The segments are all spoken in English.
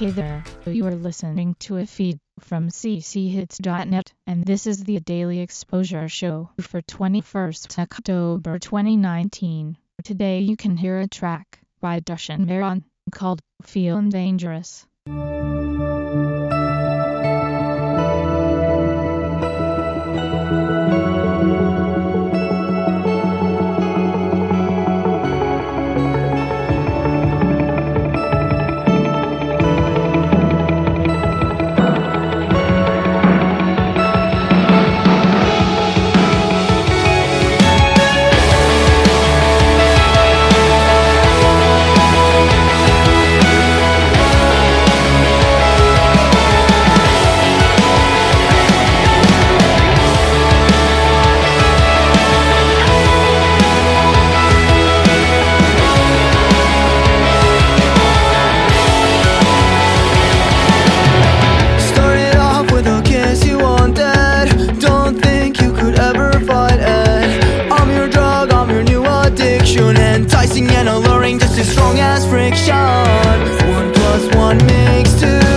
Hey there, you are listening to a feed from cchits.net, and this is the Daily Exposure Show for 21st October 2019. Today you can hear a track by Dushan Maron called Feelin' Dangerous. Enticing and alluring, just as strong as friction. One plus one makes two.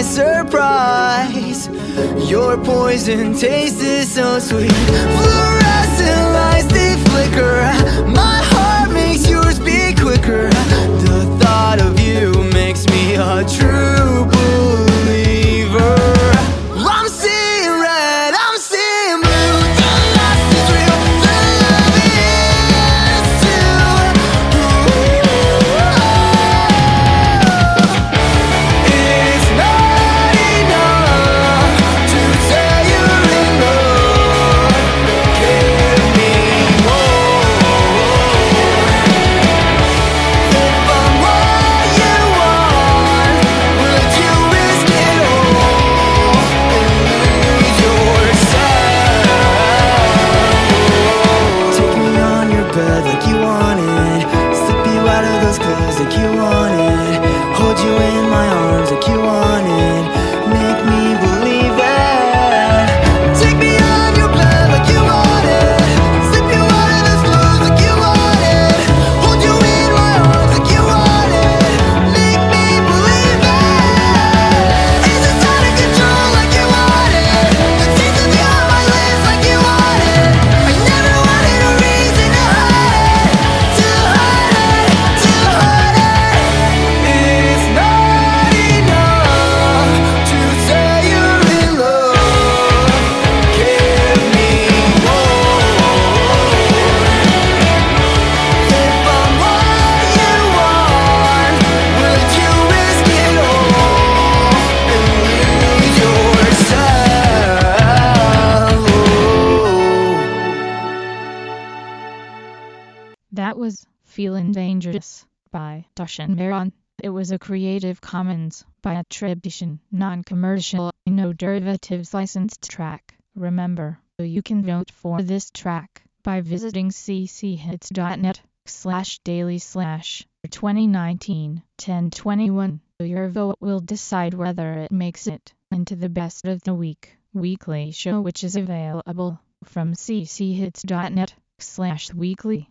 My surprise, your poison tastes so sweet. Fluorescent lights they flicker. My heart makes yours beat quicker. The thought of you makes me a true on like you That was Feeling Dangerous by Dushan Maron. It was a Creative Commons by attribution, non-commercial, no derivatives licensed track. Remember, you can vote for this track by visiting cchits.net slash daily slash 2019 1021. Your vote will decide whether it makes it into the best of the week weekly show which is available from cchits.net slash weekly.